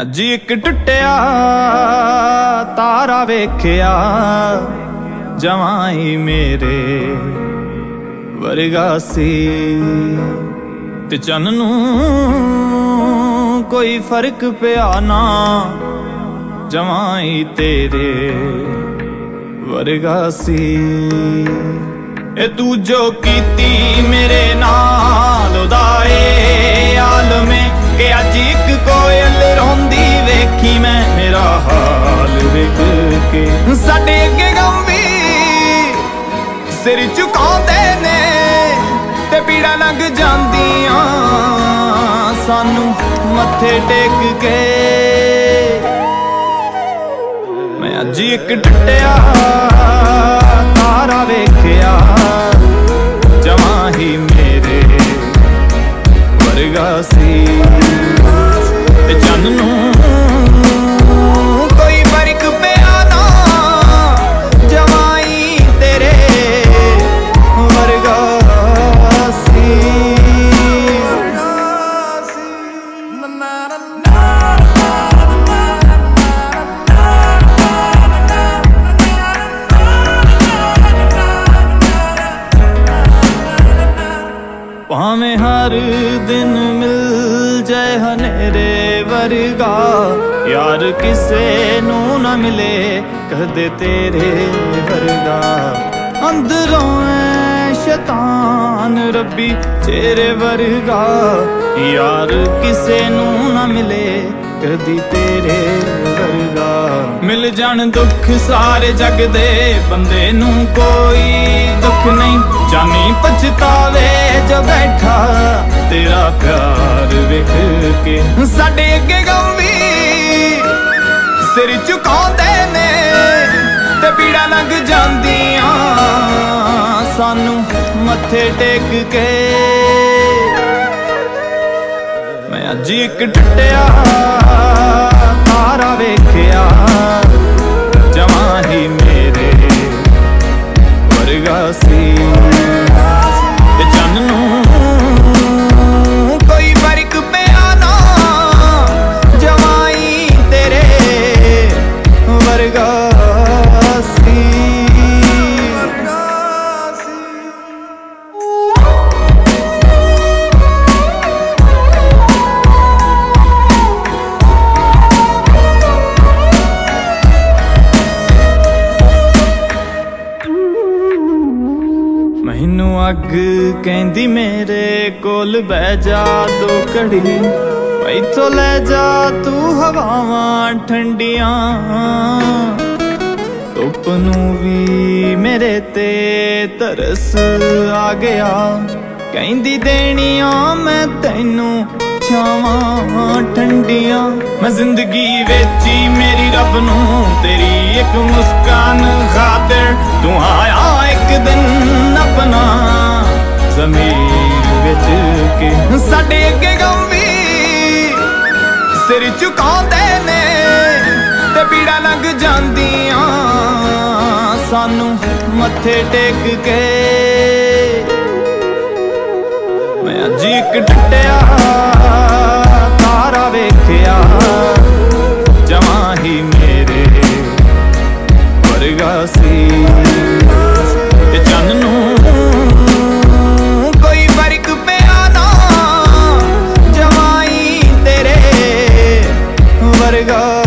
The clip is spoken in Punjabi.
ਅੱਜ ਇੱਕ ਟੁੱਟਿਆ, ਤਾਰਾ ਵੇਖਿਆ, ਜਵਾਈ ਮੇਰੇ ਵਰਗਾ ਸੀ। ਤੇ ਚੰਨ ਨੂੰ ਕੋਈ ਫ਼ਰਕ ਪਿਆ ਨਾ, ਜਵਾਈ ਤੇਰੇ ਵਰਗਾ ਸੀ। ਇਹ ਤੂੰ ਜੋ ਕੀਤੀ ਮੇਰੇ ਨਾਲ, ਉਹਦਾ ਕੇ ਸਾਡੇ ਅੱਗੇ ਗੰਭੀ ਸਿਰ ਝੁਕਾਉਂਦੇ ਨੇ ਤੇ ਪੀੜਾ ਲੱਗ ਜਾਂਦੀਆਂ। ਸਾਨੂੰ ਮੱਥੇ ਟੇਕ ਕੇ ਮੈਂ ਅੱਜ ਇੱਕ ਟੁੱਟਿਆ ਤਾਰਾ ਵੇਖਿਆ। ਜਾਏ ਵਰਗਾ। ਯਾਰ ਕਿਸੇ ਨੂੰ ਨਾ ਮਿਲੇ ਕਦੇ ਤੇਰੇ ਵਰਗਾ। ਅੰਦਰੋਂ ਐ ਸ਼ੈਤਾਨ ਰੱਬੀ, ਤੇਰੇ ਵਰਗਾ। ਯਾਰ ਕਿਸੇ ਨੂੰ ਨਾ ਮਿਲੇ ਕਦੀ ਤੇਰੇ ਵਰਗਾ। ਮਿਲ ਜਾਣ ਦੁੱਖ ਸਾਰੇ ਜਗ ਦੇ, ਬੰਦੇ ਨੂੰ ਕੋਈ ਦੁੱਖ ਨਹੀਂ। ਜਾਨੀ ਪਛਤਾਵੇ, ਜੋ ਬੈਠਾ ਤੇਰਾ ਪਿਆਰ ਵੇਖ ਕੇ। ਸਾਡੇ ਅੱਗੇ ਗੰਭੀ ਸਿਰ ਝੁਕਾਉਂਦੇ ਨੇ ਤੇ ਪੀੜਾ ਲੰਘ ਜਾਂਦੀਆਂ। ਸਾਨੂੰ ਮੱਥੇ ਟੇਕ ਕੇ। ਮੈਂ ਅੱਜ ਇੱਕ ਟੁੱਟਿਆ ਤਾਰਾ ਵੇਖਿਆ। ਜਮਾਂ ਹੀ ਮੇਰੇ ਵਰਗਾ ਸੀ। ਅੱਗ ਕਹਿੰਦੀ, ਮੇਰੇ ਕੋਲ ਬਹਿ ਜਾ ਦੋ ਘੜੀ। ਇੱਥੋਂ ਲੈ ਜਾ ਤੂੰ ਹਵਾਵਾਂ ਠੰਡੀਆਂ। ਧੁੱਪ ਨੂੰ ਵੀ ਮੇਰੇ ਤੇ ਤਰਸ ਆ ਗਿਆ। ਕਹਿੰਦੀ, ਦੇਣੀਆਂ ਮੈਂ ਤੈਨੂੰ ਛਾਵਾਂ ਠੰਡੀਆਂ। ਮੈਂ ਜ਼ਿੰਦਗੀ ਵੇਚੀ ਮੇਰੀ ਰੱਬ ਨੂੰ। ਤੇਰੀ ਇੱਕ ਮੁਸਕਾਨ ਖਾਤਰ ਤੂੰ ਆਇਆ ਇੱਕ ਦਿਨ ਆਪਣਾ ਜ਼ਮੀਰ ਵਿੱਚ ਕੇ ਸਾਡੇ ਅੱਗੇ ਗੰਭੀ ਸਿਰ ਝੁਕਾਉਂਦੇ ਨੇ ਤੇ ਪੀੜਾ ਲੱਗ ਜਾਂਦੀਆਂ। ਸਾਨੂੰ ਮੱਥੇ ਟੇਕ ਕੇ ਮੈਂ ਅੱਜ ਇੱਕ ਟੁੱਟਿਆ Omega.